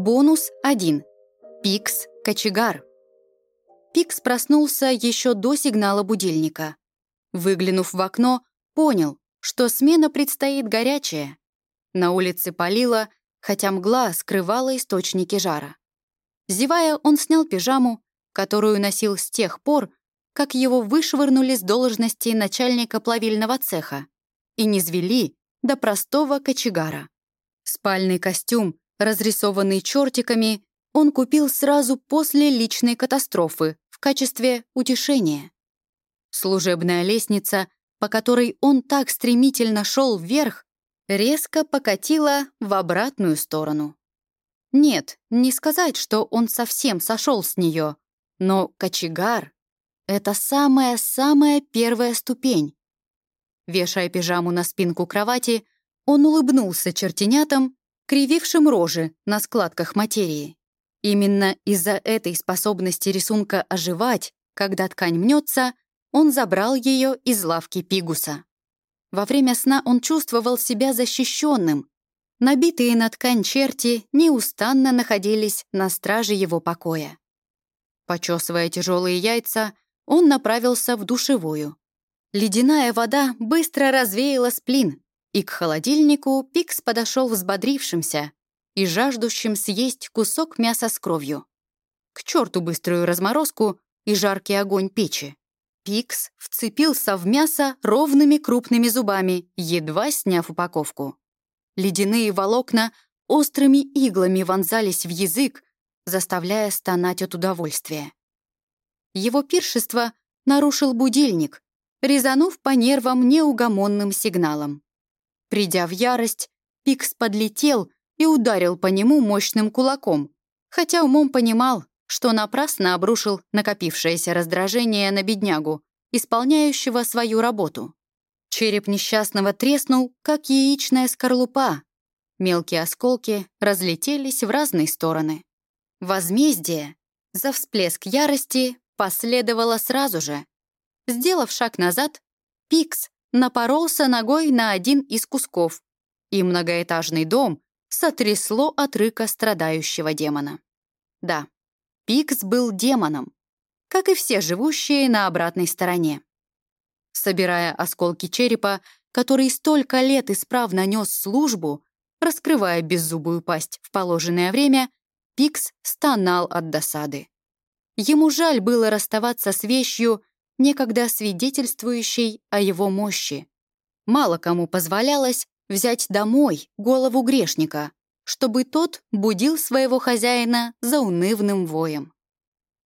Бонус 1. Пикс Кочегар. Пикс проснулся еще до сигнала будильника. Выглянув в окно, понял, что смена предстоит горячая. На улице палило, хотя мгла скрывала источники жара. Зевая, он снял пижаму, которую носил с тех пор, как его вышвырнули с должности начальника плавильного цеха и не звели до простого кочегара. Спальный костюм, разрисованный чертиками, он купил сразу после личной катастрофы в качестве утешения. Служебная лестница, по которой он так стремительно шел вверх, резко покатила в обратную сторону. Нет, не сказать, что он совсем сошел с нее, но кочегар — это самая-самая первая ступень. Вешая пижаму на спинку кровати, он улыбнулся чертенятам, кривившим рожи на складках материи. Именно из-за этой способности рисунка оживать, когда ткань мнется, он забрал ее из лавки Пигуса. Во время сна он чувствовал себя защищенным. Набитые на ткань черти неустанно находились на страже его покоя. Почесывая тяжелые яйца, он направился в душевую. Ледяная вода быстро развеяла сплин, и к холодильнику Пикс подошел взбодрившимся и жаждущим съесть кусок мяса с кровью. К черту быструю разморозку и жаркий огонь печи. Пикс вцепился в мясо ровными крупными зубами, едва сняв упаковку. Ледяные волокна острыми иглами вонзались в язык, заставляя стонать от удовольствия. Его пиршество нарушил будильник, резанув по нервам неугомонным сигналом. Придя в ярость, Пикс подлетел и ударил по нему мощным кулаком, хотя умом понимал, что напрасно обрушил накопившееся раздражение на беднягу, исполняющего свою работу. Череп несчастного треснул, как яичная скорлупа. Мелкие осколки разлетелись в разные стороны. Возмездие за всплеск ярости последовало сразу же. Сделав шаг назад, Пикс напоролся ногой на один из кусков, и многоэтажный дом сотрясло от рыка страдающего демона. Да, Пикс был демоном, как и все живущие на обратной стороне. Собирая осколки черепа, который столько лет исправно нес службу, раскрывая беззубую пасть в положенное время, Пикс стонал от досады. Ему жаль было расставаться с вещью, некогда свидетельствующей о его мощи. Мало кому позволялось взять домой голову грешника, чтобы тот будил своего хозяина за унывным воем.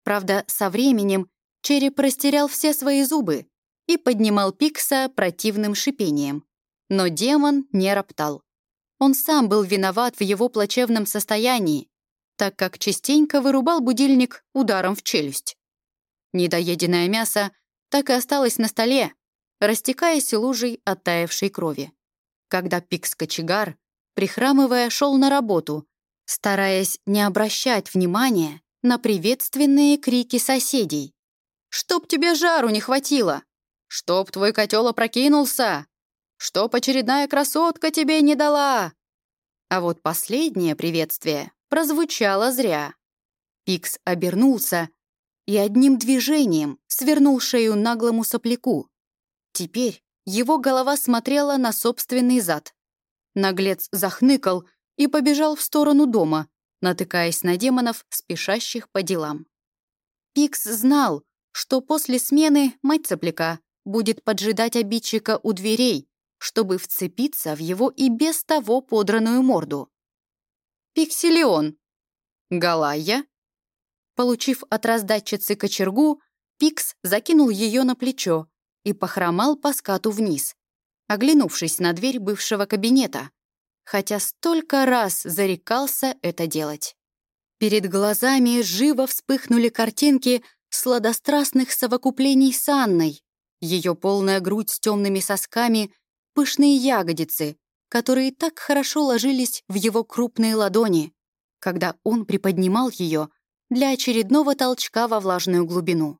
Правда, со временем череп растерял все свои зубы и поднимал Пикса противным шипением. Но демон не роптал. Он сам был виноват в его плачевном состоянии, так как частенько вырубал будильник ударом в челюсть. Недоеденное мясо так и осталось на столе, растекаясь лужей оттаившей крови. Когда Пикс-кочегар прихрамывая, шел на работу, стараясь не обращать внимания на приветственные крики соседей. «Чтоб тебе жару не хватило! Чтоб твой котел опрокинулся! Чтоб очередная красотка тебе не дала!» А вот последнее приветствие прозвучало зря. Пикс обернулся и одним движением свернул шею наглому сопляку. Теперь его голова смотрела на собственный зад. Наглец захныкал и побежал в сторону дома, натыкаясь на демонов, спешащих по делам. Пикс знал, что после смены мать цепляка будет поджидать обидчика у дверей, чтобы вцепиться в его и без того подранную морду. «Пикселион!» «Галая?» Получив от раздатчицы кочергу, Пикс закинул ее на плечо и похромал по скату вниз, оглянувшись на дверь бывшего кабинета, хотя столько раз зарекался это делать. Перед глазами живо вспыхнули картинки сладострастных совокуплений с Анной, ее полная грудь с темными сосками, пышные ягодицы, которые так хорошо ложились в его крупные ладони, когда он приподнимал ее для очередного толчка во влажную глубину.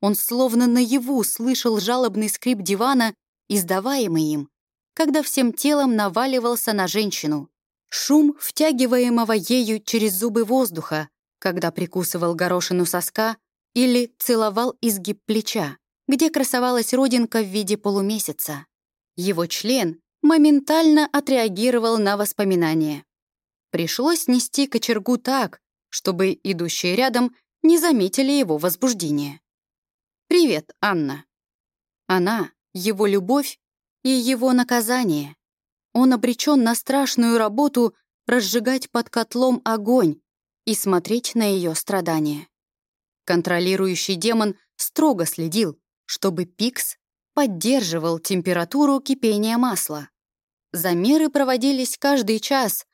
Он словно наяву слышал жалобный скрип дивана издаваемый им, когда всем телом наваливался на женщину, Шум втягиваемого ею через зубы воздуха, когда прикусывал горошину соска или целовал изгиб плеча, где красовалась родинка в виде полумесяца. Его член моментально отреагировал на воспоминания. Пришлось нести кочергу так, чтобы идущие рядом не заметили его возбуждение. «Привет, Анна». Она, его любовь и его наказание. Он обречен на страшную работу разжигать под котлом огонь и смотреть на ее страдания. Контролирующий демон строго следил, чтобы Пикс поддерживал температуру кипения масла. Замеры проводились каждый час,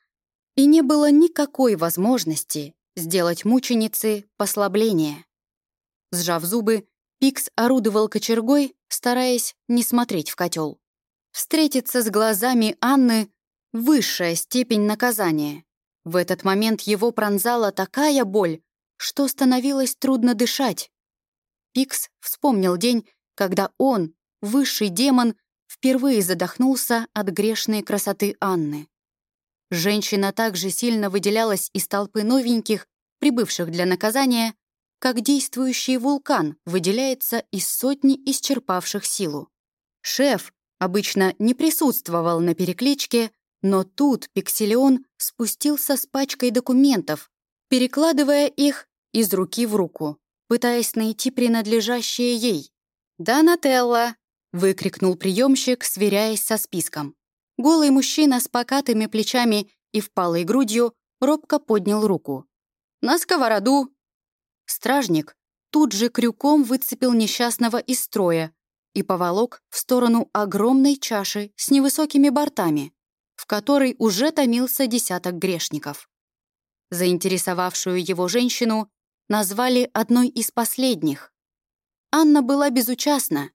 и не было никакой возможности сделать мученице послабление. Сжав зубы, Пикс орудовал кочергой, стараясь не смотреть в котел. Встретиться с глазами Анны — высшая степень наказания. В этот момент его пронзала такая боль, что становилось трудно дышать. Пикс вспомнил день, когда он, высший демон, впервые задохнулся от грешной красоты Анны. Женщина также сильно выделялась из толпы новеньких, прибывших для наказания, как действующий вулкан выделяется из сотни исчерпавших силу. Шеф обычно не присутствовал на перекличке, но тут Пикселион спустился с пачкой документов, перекладывая их из руки в руку, пытаясь найти принадлежащее ей. «Донателла!» — выкрикнул приемщик, сверяясь со списком. Голый мужчина с покатыми плечами и впалой грудью робко поднял руку. «На сковороду!» Стражник тут же крюком выцепил несчастного из строя и поволок в сторону огромной чаши с невысокими бортами, в которой уже томился десяток грешников. Заинтересовавшую его женщину назвали одной из последних. Анна была безучастна,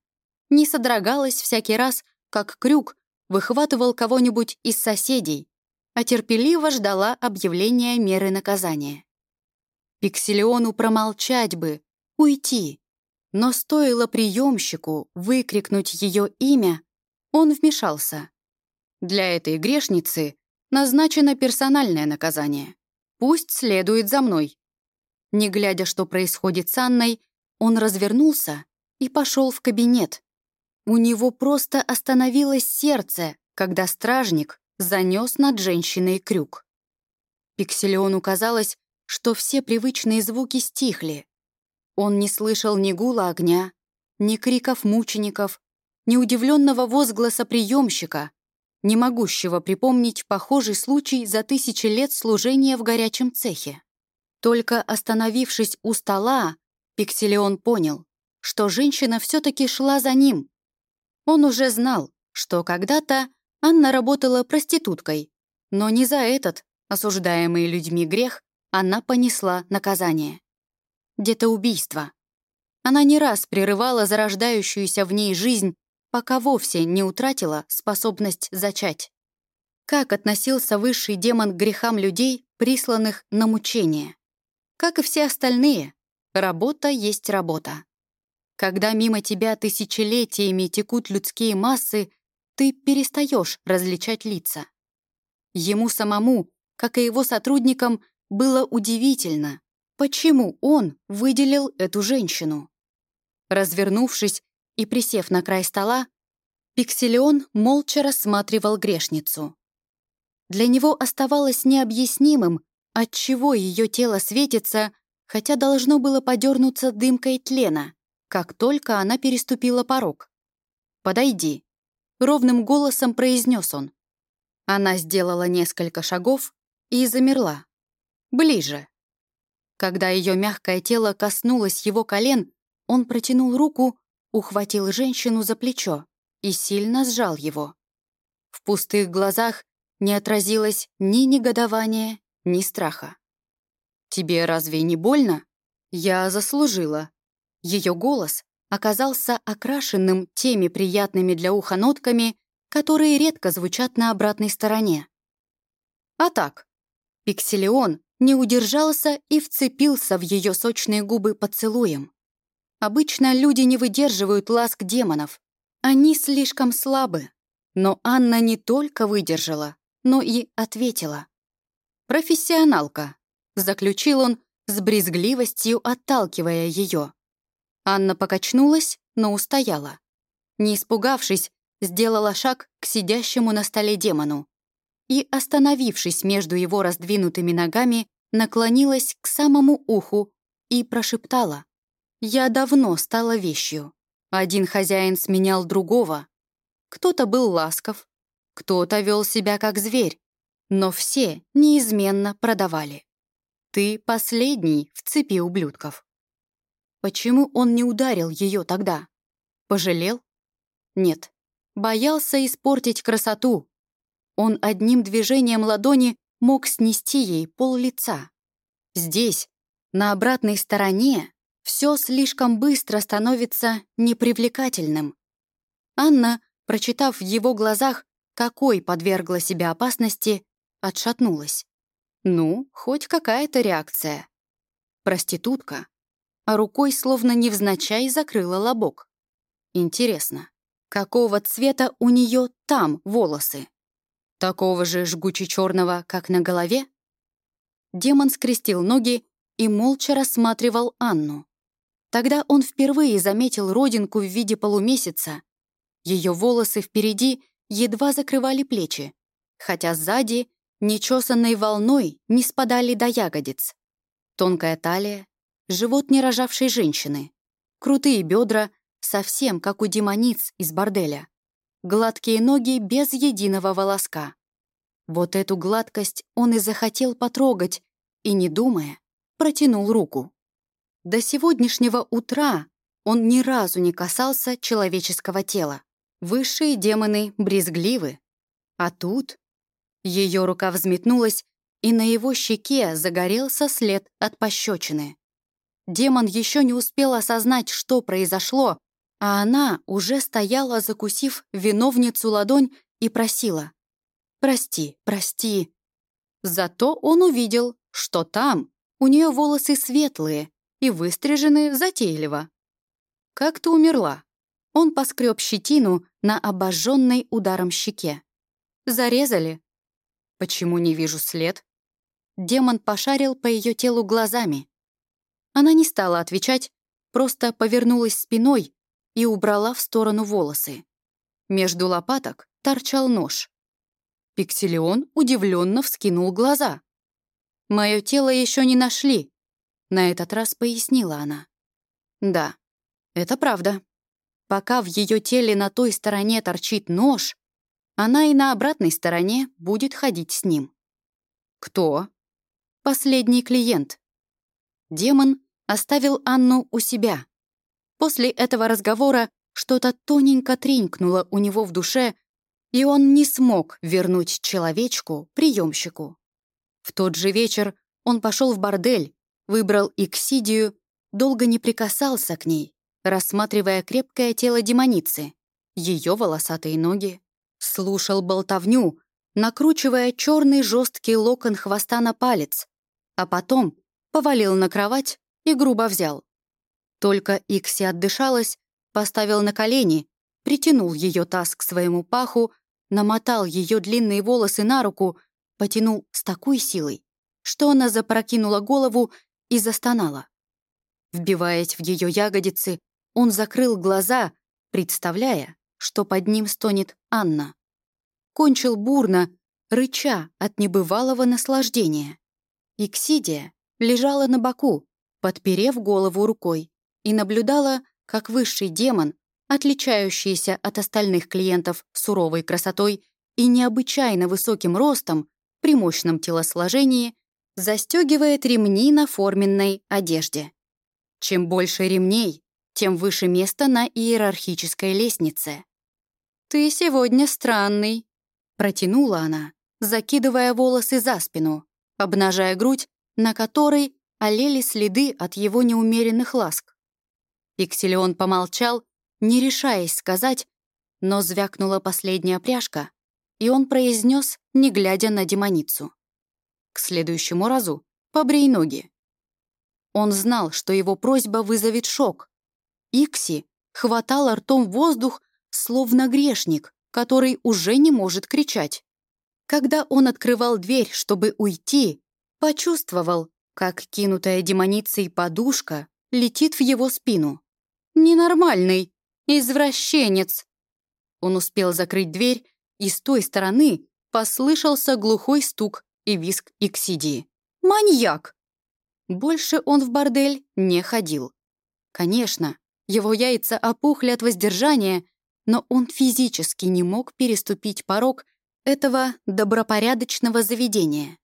не содрогалась всякий раз, как крюк выхватывал кого-нибудь из соседей, а терпеливо ждала объявления меры наказания. Пикселиону промолчать бы, уйти, но стоило приемщику выкрикнуть ее имя, он вмешался. Для этой грешницы назначено персональное наказание. Пусть следует за мной. Не глядя, что происходит с Анной, он развернулся и пошел в кабинет. У него просто остановилось сердце, когда стражник занес над женщиной крюк. Пикселиону казалось, что все привычные звуки стихли. Он не слышал ни гула огня, ни криков мучеников, ни удивленного возгласа приемщика, не могущего припомнить похожий случай за тысячи лет служения в горячем цехе. Только остановившись у стола, Пикселион понял, что женщина все-таки шла за ним. Он уже знал, что когда-то Анна работала проституткой, но не за этот, осуждаемый людьми грех, она понесла наказание. Детоубийство. Она не раз прерывала зарождающуюся в ней жизнь, пока вовсе не утратила способность зачать. Как относился высший демон к грехам людей, присланных на мучение? Как и все остальные, работа есть работа. Когда мимо тебя тысячелетиями текут людские массы, ты перестаешь различать лица. Ему самому, как и его сотрудникам, было удивительно, почему он выделил эту женщину. Развернувшись и присев на край стола, Пикселион молча рассматривал грешницу. Для него оставалось необъяснимым, отчего ее тело светится, хотя должно было подернуться дымкой тлена, как только она переступила порог. «Подойди», — ровным голосом произнес он. Она сделала несколько шагов и замерла. «Ближе». Когда ее мягкое тело коснулось его колен, он протянул руку, ухватил женщину за плечо и сильно сжал его. В пустых глазах не отразилось ни негодования, ни страха. «Тебе разве не больно?» «Я заслужила». Ее голос оказался окрашенным теми приятными для уха нотками, которые редко звучат на обратной стороне. А так, Пикселион не удержался и вцепился в ее сочные губы поцелуем. Обычно люди не выдерживают ласк демонов. Они слишком слабы. Но Анна не только выдержала, но и ответила. профессионалка», — заключил он с брезгливостью, отталкивая ее. Анна покачнулась, но устояла. Не испугавшись, сделала шаг к сидящему на столе демону и, остановившись между его раздвинутыми ногами, наклонилась к самому уху и прошептала. «Я давно стала вещью. Один хозяин сменял другого. Кто-то был ласков, кто-то вел себя как зверь, но все неизменно продавали. Ты последний в цепи ублюдков». Почему он не ударил ее тогда? Пожалел? Нет. Боялся испортить красоту. Он одним движением ладони мог снести ей пол лица. Здесь, на обратной стороне, все слишком быстро становится непривлекательным. Анна, прочитав в его глазах, какой подвергла себя опасности, отшатнулась. Ну, хоть какая-то реакция. Проститутка, а рукой словно невзначай закрыла лобок. Интересно, какого цвета у нее там волосы? Такого же жгуче черного, как на голове? Демон скрестил ноги и молча рассматривал Анну. Тогда он впервые заметил родинку в виде полумесяца. Ее волосы впереди едва закрывали плечи, хотя сзади нечесанной волной не спадали до ягодиц. Тонкая талия, живот нерожавшей женщины, крутые бедра, совсем как у демониц из борделя, гладкие ноги без единого волоска. Вот эту гладкость он и захотел потрогать, и, не думая, протянул руку. До сегодняшнего утра он ни разу не касался человеческого тела. Высшие демоны брезгливы. А тут ее рука взметнулась, и на его щеке загорелся след от пощечины. Демон еще не успел осознать, что произошло, а она уже стояла, закусив виновницу ладонь и просила. «Прости, прости». Зато он увидел, что там у нее волосы светлые и выстрижены затейливо. «Как ты умерла?» Он поскреб щетину на обожженной ударом щеке. «Зарезали?» «Почему не вижу след?» Демон пошарил по ее телу глазами. Она не стала отвечать, просто повернулась спиной и убрала в сторону волосы. Между лопаток торчал нож. Пикселион удивленно вскинул глаза. «Мое тело еще не нашли», — на этот раз пояснила она. «Да, это правда. Пока в ее теле на той стороне торчит нож, она и на обратной стороне будет ходить с ним». «Кто?» «Последний клиент», Демон оставил Анну у себя. После этого разговора что-то тоненько тренькнуло у него в душе, и он не смог вернуть человечку приемщику. В тот же вечер он пошел в бордель, выбрал Иксидию, долго не прикасался к ней, рассматривая крепкое тело демоницы, ее волосатые ноги, слушал болтовню, накручивая черный жесткий локон хвоста на палец, а потом повалил на кровать и грубо взял. Только Икси отдышалась, поставил на колени, притянул ее таз к своему паху, намотал ее длинные волосы на руку, потянул с такой силой, что она запрокинула голову и застонала. Вбиваясь в ее ягодицы, он закрыл глаза, представляя, что под ним стонет Анна. Кончил бурно, рыча от небывалого наслаждения. Иксидия лежала на боку, подперев голову рукой, и наблюдала, как высший демон, отличающийся от остальных клиентов суровой красотой и необычайно высоким ростом, при мощном телосложении, застегивает ремни на форменной одежде. Чем больше ремней, тем выше место на иерархической лестнице. «Ты сегодня странный», — протянула она, закидывая волосы за спину, обнажая грудь на которой олели следы от его неумеренных ласк. Пикселион помолчал, не решаясь сказать, но звякнула последняя пряжка, и он произнес, не глядя на демоницу. «К следующему разу побрей ноги». Он знал, что его просьба вызовет шок. Икси хватал ртом воздух, словно грешник, который уже не может кричать. Когда он открывал дверь, чтобы уйти, почувствовал, как кинутая демоницей подушка летит в его спину. «Ненормальный! Извращенец!» Он успел закрыть дверь, и с той стороны послышался глухой стук и виск Иксидии. «Маньяк!» Больше он в бордель не ходил. Конечно, его яйца опухли от воздержания, но он физически не мог переступить порог этого добропорядочного заведения.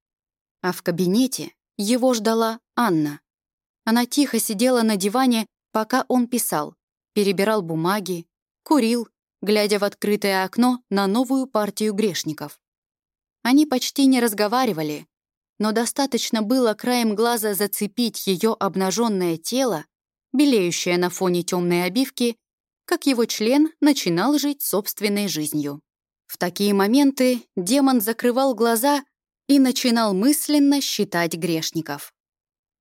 А в кабинете его ждала Анна. Она тихо сидела на диване, пока он писал, перебирал бумаги, курил, глядя в открытое окно на новую партию грешников. Они почти не разговаривали, но достаточно было краем глаза зацепить ее обнаженное тело, белеющее на фоне темной обивки, как его член начинал жить собственной жизнью. В такие моменты демон закрывал глаза и начинал мысленно считать грешников.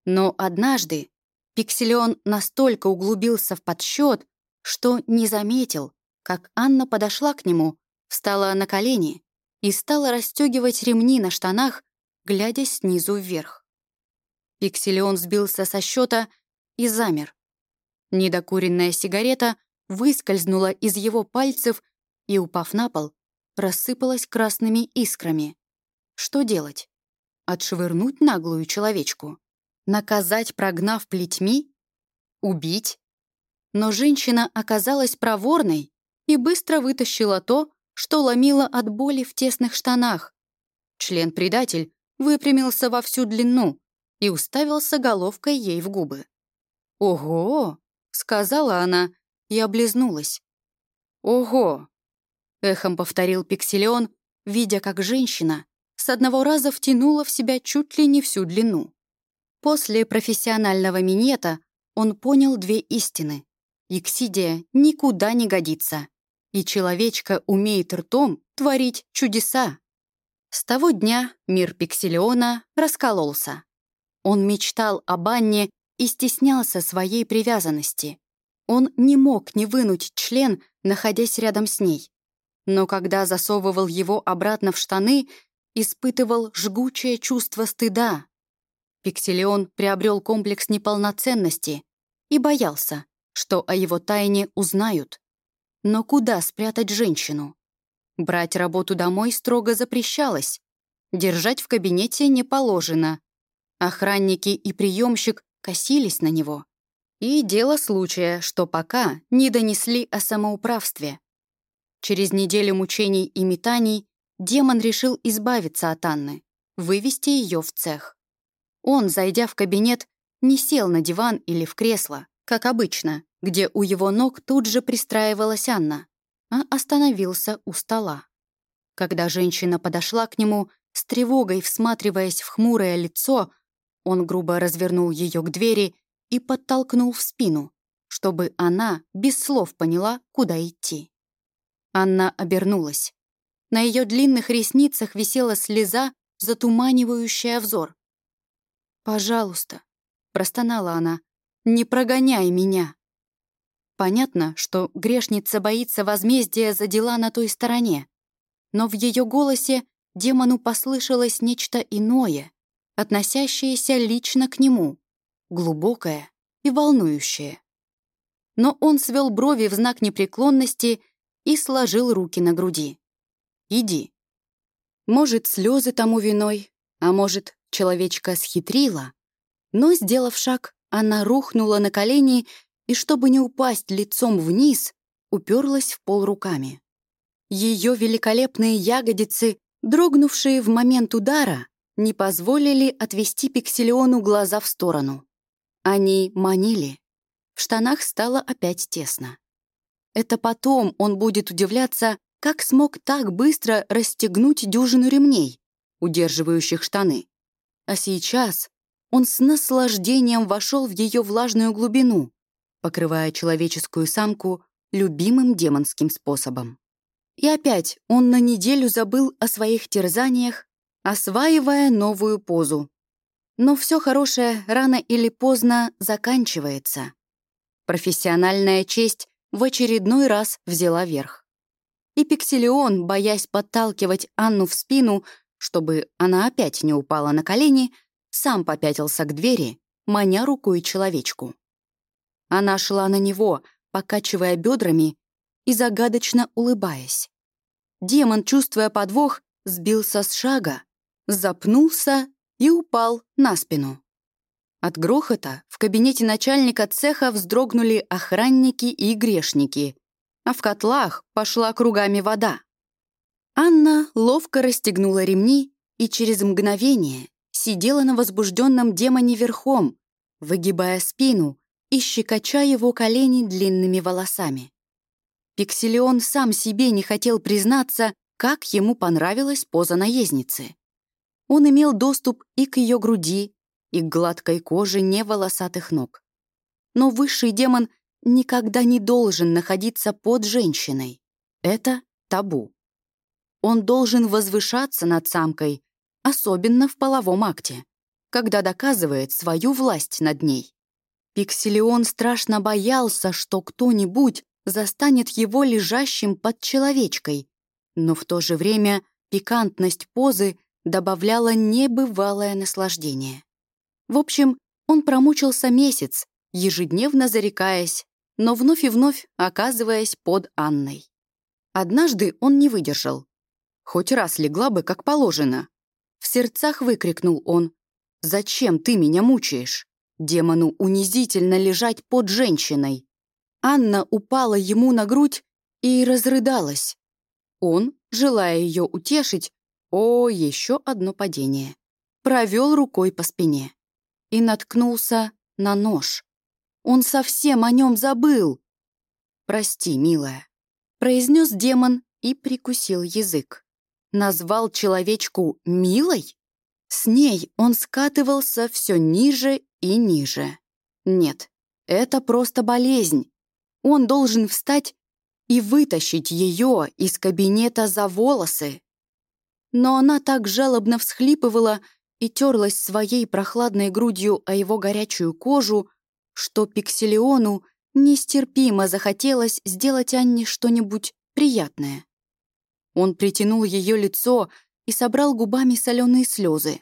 Но однажды Пикселион настолько углубился в подсчет, что не заметил, как Анна подошла к нему, встала на колени и стала расстегивать ремни на штанах, глядя снизу вверх. Пикселион сбился со счета и замер. Недокуренная сигарета выскользнула из его пальцев и, упав на пол, рассыпалась красными искрами. Что делать? Отшвырнуть наглую человечку? Наказать, прогнав плетьми? Убить? Но женщина оказалась проворной и быстро вытащила то, что ломило от боли в тесных штанах. Член-предатель выпрямился во всю длину и уставился головкой ей в губы. «Ого!» — сказала она и облизнулась. «Ого!» — эхом повторил Пикселион, видя, как женщина с одного раза втянула в себя чуть ли не всю длину. После профессионального минета он понял две истины. Иксидия никуда не годится, и человечка умеет ртом творить чудеса. С того дня мир Пикселиона раскололся. Он мечтал об Анне и стеснялся своей привязанности. Он не мог не вынуть член, находясь рядом с ней. Но когда засовывал его обратно в штаны, испытывал жгучее чувство стыда. Пикселион приобрел комплекс неполноценности и боялся, что о его тайне узнают. Но куда спрятать женщину? Брать работу домой строго запрещалось. Держать в кабинете не положено. Охранники и приемщик косились на него. И дело случая, что пока не донесли о самоуправстве. Через неделю мучений и метаний демон решил избавиться от Анны, вывести ее в цех. Он, зайдя в кабинет, не сел на диван или в кресло, как обычно, где у его ног тут же пристраивалась Анна, а остановился у стола. Когда женщина подошла к нему, с тревогой всматриваясь в хмурое лицо, он грубо развернул ее к двери и подтолкнул в спину, чтобы она без слов поняла, куда идти. Анна обернулась. На ее длинных ресницах висела слеза, затуманивающая взор. «Пожалуйста», — простонала она, — «не прогоняй меня». Понятно, что грешница боится возмездия за дела на той стороне, но в ее голосе демону послышалось нечто иное, относящееся лично к нему, глубокое и волнующее. Но он свел брови в знак непреклонности и сложил руки на груди. «Иди». Может, слезы тому виной, а может, человечка схитрила, но, сделав шаг, она рухнула на колени и, чтобы не упасть лицом вниз, уперлась в пол руками. Ее великолепные ягодицы, дрогнувшие в момент удара, не позволили отвести Пикселиону глаза в сторону. Они манили. В штанах стало опять тесно. Это потом он будет удивляться, как смог так быстро расстегнуть дюжину ремней, удерживающих штаны. А сейчас он с наслаждением вошел в ее влажную глубину, покрывая человеческую самку любимым демонским способом. И опять он на неделю забыл о своих терзаниях, осваивая новую позу. Но все хорошее рано или поздно заканчивается. Профессиональная честь в очередной раз взяла верх. И Пикселион, боясь подталкивать Анну в спину, чтобы она опять не упала на колени, сам попятился к двери, маня рукой человечку. Она шла на него, покачивая бедрами и загадочно улыбаясь. Демон, чувствуя подвох, сбился с шага, запнулся и упал на спину. От грохота в кабинете начальника цеха вздрогнули охранники и грешники, а в котлах пошла кругами вода. Анна ловко расстегнула ремни и через мгновение сидела на возбужденном демоне верхом, выгибая спину и щекоча его колени длинными волосами. Пикселион сам себе не хотел признаться, как ему понравилась поза наездницы. Он имел доступ и к ее груди, и к гладкой коже неволосатых ног. Но высший демон никогда не должен находиться под женщиной. Это табу. Он должен возвышаться над самкой, особенно в половом акте, когда доказывает свою власть над ней. Пикселион страшно боялся, что кто-нибудь застанет его лежащим под человечкой, но в то же время пикантность позы добавляла небывалое наслаждение. В общем, он промучился месяц, ежедневно зарекаясь, но вновь и вновь оказываясь под Анной. Однажды он не выдержал. Хоть раз легла бы, как положено. В сердцах выкрикнул он. «Зачем ты меня мучаешь? Демону унизительно лежать под женщиной». Анна упала ему на грудь и разрыдалась. Он, желая ее утешить, о, еще одно падение, провел рукой по спине и наткнулся на нож. Он совсем о нем забыл. «Прости, милая», — произнес демон и прикусил язык. Назвал человечку «милой»? С ней он скатывался все ниже и ниже. Нет, это просто болезнь. Он должен встать и вытащить ее из кабинета за волосы. Но она так жалобно всхлипывала и терлась своей прохладной грудью о его горячую кожу, что Пикселиону нестерпимо захотелось сделать Анне что-нибудь приятное. Он притянул ее лицо и собрал губами соленые слезы.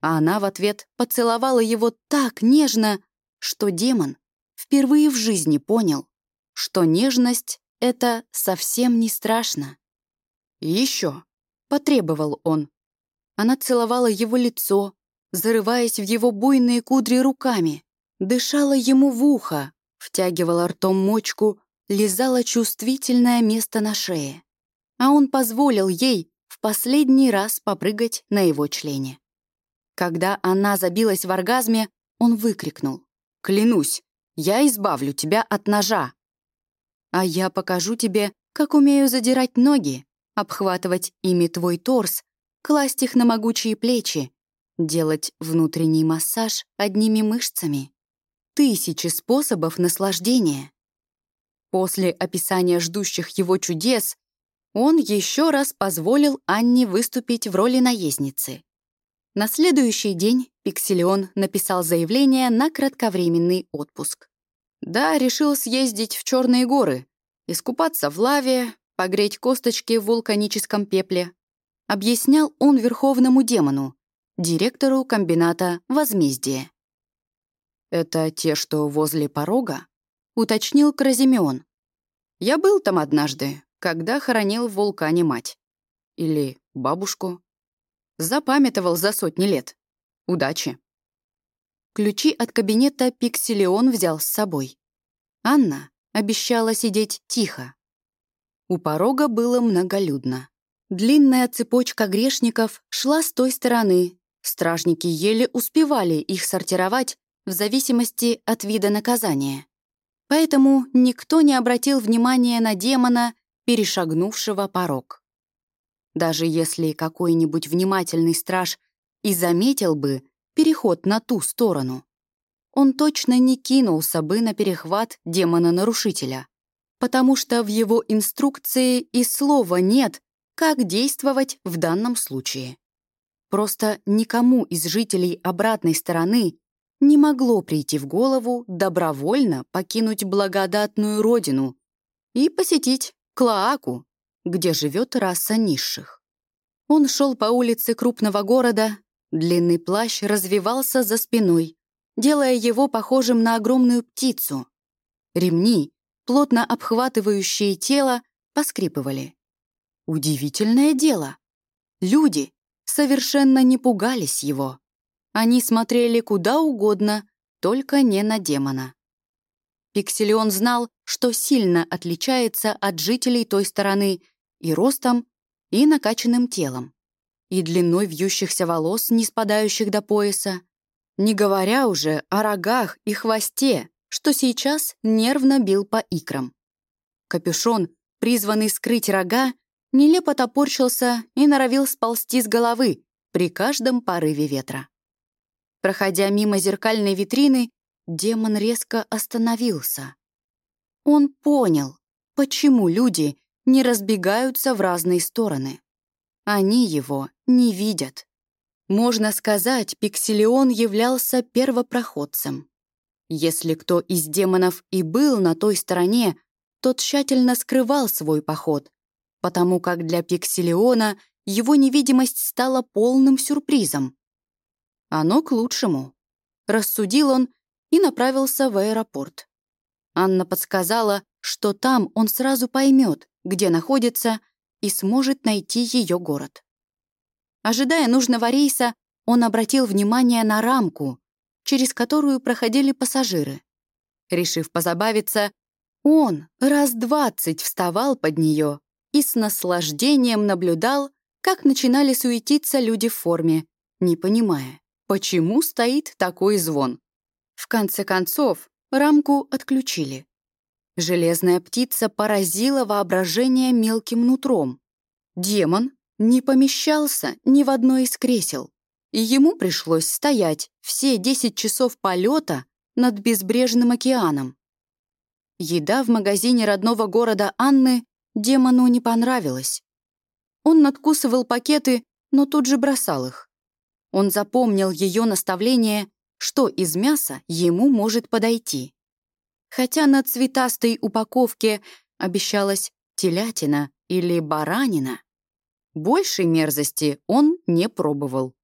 А она в ответ поцеловала его так нежно, что демон впервые в жизни понял, что нежность — это совсем не страшно. Еще потребовал он. Она целовала его лицо, зарываясь в его буйные кудри руками, Дышала ему в ухо, втягивала ртом мочку, лизала чувствительное место на шее. А он позволил ей в последний раз попрыгать на его члене. Когда она забилась в оргазме, он выкрикнул. «Клянусь, я избавлю тебя от ножа. А я покажу тебе, как умею задирать ноги, обхватывать ими твой торс, класть их на могучие плечи, делать внутренний массаж одними мышцами тысячи способов наслаждения. После описания ждущих его чудес он еще раз позволил Анне выступить в роли наездницы. На следующий день Пикселион написал заявление на кратковременный отпуск. Да, решил съездить в Черные горы, искупаться в лаве, погреть косточки в вулканическом пепле. Объяснял он верховному демону, директору комбината «Возмездие». «Это те, что возле порога?» — уточнил Кразимеон. «Я был там однажды, когда хоронил в вулкане мать. Или бабушку. Запамятовал за сотни лет. Удачи». Ключи от кабинета Пикселион взял с собой. Анна обещала сидеть тихо. У порога было многолюдно. Длинная цепочка грешников шла с той стороны. Стражники еле успевали их сортировать в зависимости от вида наказания. Поэтому никто не обратил внимания на демона, перешагнувшего порог. Даже если какой-нибудь внимательный страж и заметил бы переход на ту сторону, он точно не кинулся бы на перехват демона-нарушителя, потому что в его инструкции и слова нет, как действовать в данном случае. Просто никому из жителей обратной стороны не могло прийти в голову добровольно покинуть благодатную родину и посетить Клоаку, где живет раса низших. Он шел по улице крупного города, длинный плащ развивался за спиной, делая его похожим на огромную птицу. Ремни, плотно обхватывающие тело, поскрипывали. Удивительное дело. Люди совершенно не пугались его. Они смотрели куда угодно, только не на демона. Пикселион знал, что сильно отличается от жителей той стороны и ростом, и накачанным телом, и длиной вьющихся волос, не спадающих до пояса, не говоря уже о рогах и хвосте, что сейчас нервно бил по икрам. Капюшон, призванный скрыть рога, нелепо топорщился и норовил сползти с головы при каждом порыве ветра. Проходя мимо зеркальной витрины, демон резко остановился. Он понял, почему люди не разбегаются в разные стороны. Они его не видят. Можно сказать, Пикселион являлся первопроходцем. Если кто из демонов и был на той стороне, то тщательно скрывал свой поход, потому как для Пикселиона его невидимость стала полным сюрпризом. Оно к лучшему. Рассудил он и направился в аэропорт. Анна подсказала, что там он сразу поймет, где находится, и сможет найти ее город. Ожидая нужного рейса, он обратил внимание на рамку, через которую проходили пассажиры. Решив позабавиться, он раз двадцать вставал под нее и с наслаждением наблюдал, как начинали суетиться люди в форме, не понимая, Почему стоит такой звон? В конце концов, рамку отключили. Железная птица поразила воображение мелким нутром. Демон не помещался ни в одно из кресел, и ему пришлось стоять все 10 часов полета над безбрежным океаном. Еда в магазине родного города Анны демону не понравилась. Он надкусывал пакеты, но тут же бросал их. Он запомнил ее наставление, что из мяса ему может подойти. Хотя на цветастой упаковке обещалась телятина или баранина, большей мерзости он не пробовал.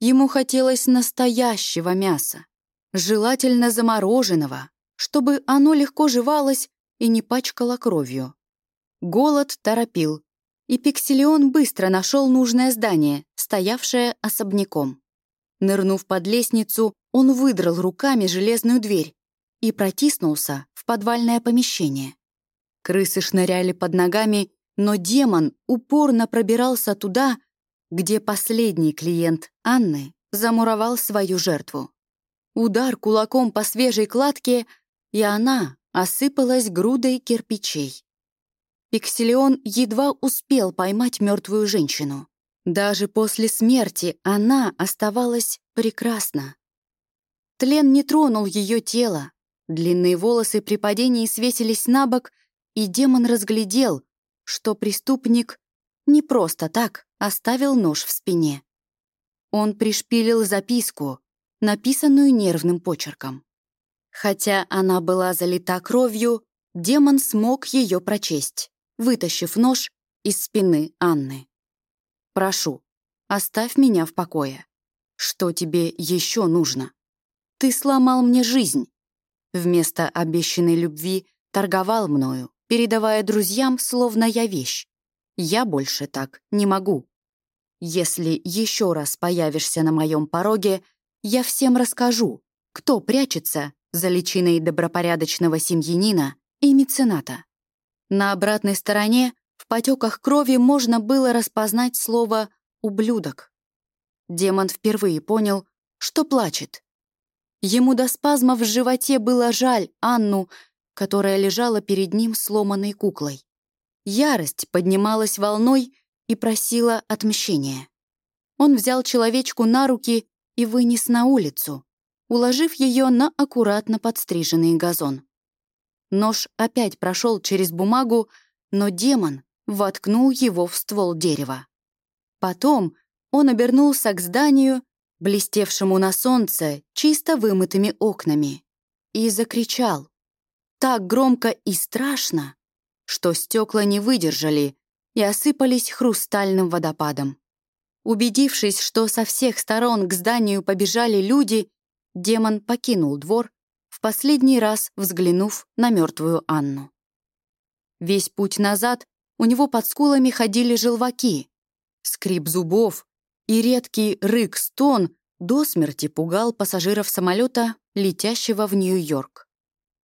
Ему хотелось настоящего мяса, желательно замороженного, чтобы оно легко жевалось и не пачкало кровью. Голод торопил, и Пикселион быстро нашел нужное здание, стоявшее особняком. Нырнув под лестницу, он выдрал руками железную дверь и протиснулся в подвальное помещение. Крысы шныряли под ногами, но демон упорно пробирался туда, где последний клиент Анны замуровал свою жертву. Удар кулаком по свежей кладке, и она осыпалась грудой кирпичей. Пикселион едва успел поймать мертвую женщину. Даже после смерти она оставалась прекрасна. Тлен не тронул ее тело. Длинные волосы при падении свесились на бок, и демон разглядел, что преступник не просто так оставил нож в спине. Он пришпилил записку, написанную нервным почерком. Хотя она была залита кровью, демон смог ее прочесть вытащив нож из спины Анны. «Прошу, оставь меня в покое. Что тебе еще нужно? Ты сломал мне жизнь. Вместо обещанной любви торговал мною, передавая друзьям, словно я вещь. Я больше так не могу. Если еще раз появишься на моем пороге, я всем расскажу, кто прячется за личиной добропорядочного семьянина и мецената. На обратной стороне, в потеках крови, можно было распознать слово «ублюдок». Демон впервые понял, что плачет. Ему до спазмов в животе было жаль Анну, которая лежала перед ним сломанной куклой. Ярость поднималась волной и просила отмщения. Он взял человечку на руки и вынес на улицу, уложив ее на аккуратно подстриженный газон. Нож опять прошел через бумагу, но демон воткнул его в ствол дерева. Потом он обернулся к зданию, блестевшему на солнце чисто вымытыми окнами, и закричал. Так громко и страшно, что стекла не выдержали, и осыпались хрустальным водопадом. Убедившись, что со всех сторон к зданию побежали люди, демон покинул двор, в последний раз взглянув на мертвую Анну. Весь путь назад у него под скулами ходили желваки. Скрип зубов и редкий рык-стон до смерти пугал пассажиров самолета, летящего в Нью-Йорк.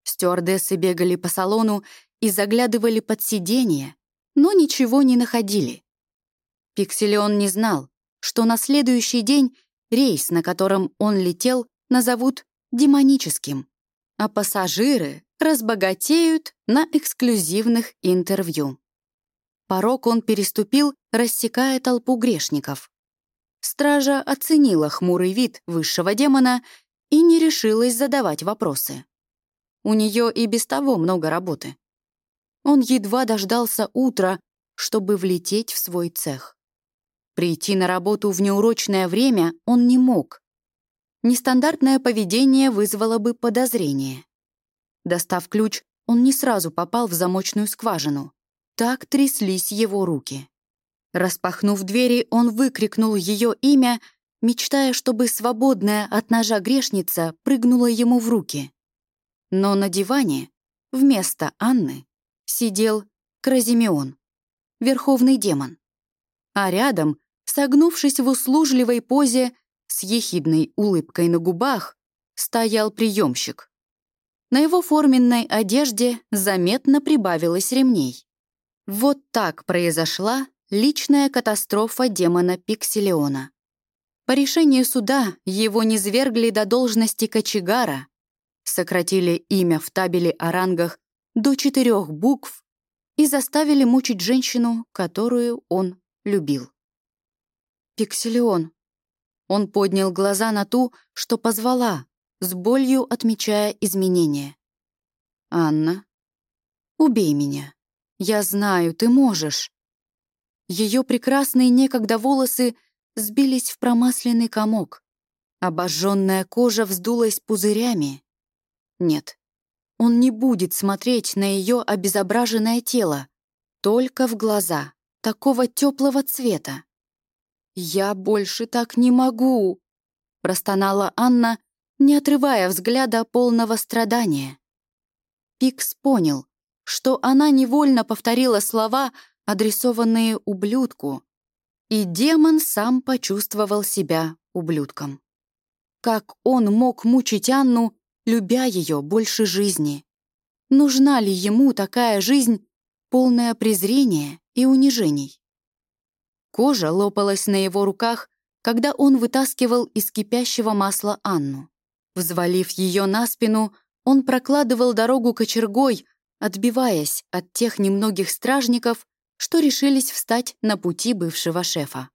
Стюардессы бегали по салону и заглядывали под сиденье, но ничего не находили. Пикселион не знал, что на следующий день рейс, на котором он летел, назовут демоническим, а пассажиры разбогатеют на эксклюзивных интервью. Порог он переступил, рассекая толпу грешников. Стража оценила хмурый вид высшего демона и не решилась задавать вопросы. У нее и без того много работы. Он едва дождался утра, чтобы влететь в свой цех. Прийти на работу в неурочное время он не мог. Нестандартное поведение вызвало бы подозрение. Достав ключ, он не сразу попал в замочную скважину. Так тряслись его руки. Распахнув двери, он выкрикнул ее имя, мечтая, чтобы свободная от ножа грешница прыгнула ему в руки. Но на диване вместо Анны сидел Кразимеон, верховный демон. А рядом, согнувшись в услужливой позе, с ехидной улыбкой на губах, стоял приемщик. На его форменной одежде заметно прибавилось ремней. Вот так произошла личная катастрофа демона Пикселеона. По решению суда его низвергли до должности кочегара, сократили имя в табеле о рангах до четырех букв и заставили мучить женщину, которую он любил. «Пикселеон». Он поднял глаза на ту, что позвала, с болью отмечая изменения. «Анна, убей меня. Я знаю, ты можешь». Ее прекрасные некогда волосы сбились в промасленный комок. Обожженная кожа вздулась пузырями. Нет, он не будет смотреть на ее обезображенное тело, только в глаза, такого теплого цвета. «Я больше так не могу», — простонала Анна, не отрывая взгляда полного страдания. Пикс понял, что она невольно повторила слова, адресованные ублюдку, и демон сам почувствовал себя ублюдком. Как он мог мучить Анну, любя ее больше жизни? Нужна ли ему такая жизнь, полная презрения и унижений? Кожа лопалась на его руках, когда он вытаскивал из кипящего масла Анну. Взвалив ее на спину, он прокладывал дорогу кочергой, отбиваясь от тех немногих стражников, что решились встать на пути бывшего шефа.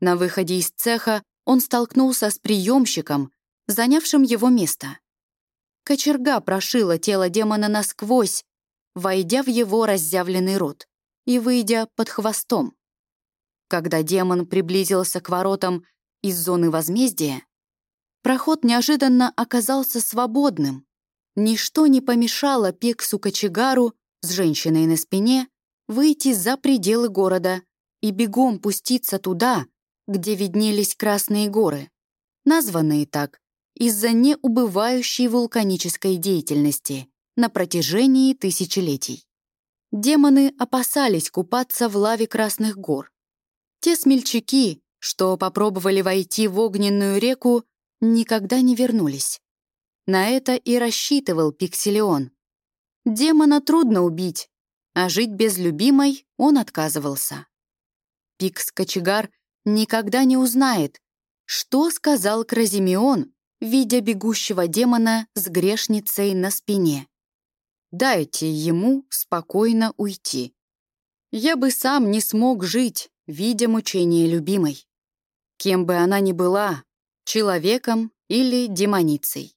На выходе из цеха он столкнулся с приемщиком, занявшим его место. Кочерга прошила тело демона насквозь, войдя в его разъявленный рот и выйдя под хвостом. Когда демон приблизился к воротам из зоны возмездия, проход неожиданно оказался свободным. Ничто не помешало Пексу-кочегару с женщиной на спине выйти за пределы города и бегом пуститься туда, где виднелись Красные горы, названные так из-за неубывающей вулканической деятельности на протяжении тысячелетий. Демоны опасались купаться в лаве Красных гор. Те смельчаки, что попробовали войти в огненную реку, никогда не вернулись. На это и рассчитывал Пикселион. Демона трудно убить, а жить без любимой он отказывался. Пикс-кочегар никогда не узнает, что сказал Кразимеон, видя бегущего демона с грешницей на спине. Дайте ему спокойно уйти. Я бы сам не смог жить, видя мучение любимой. Кем бы она ни была, человеком или демоницей.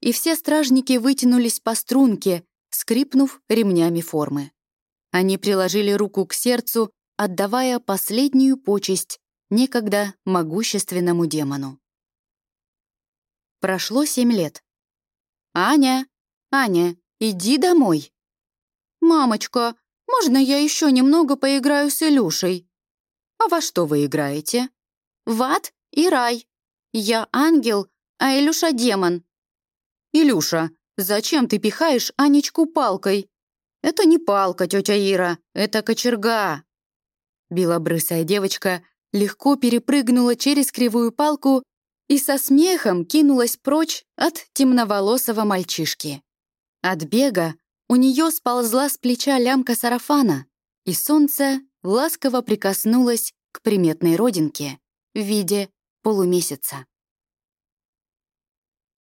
И все стражники вытянулись по струнке, скрипнув ремнями формы. Они приложили руку к сердцу, отдавая последнюю почесть некогда могущественному демону. Прошло семь лет. «Аня! Аня, иди домой!» «Мамочка, можно я еще немного поиграю с Илюшей?» «А во что вы играете?» «В ад и рай. Я ангел, а Илюша демон». «Илюша, зачем ты пихаешь Анечку палкой?» «Это не палка, тетя Ира, это кочерга». Белобрысая девочка легко перепрыгнула через кривую палку и со смехом кинулась прочь от темноволосого мальчишки. От бега у нее сползла с плеча лямка сарафана, и солнце ласково прикоснулось к приметной родинке в виде полумесяца.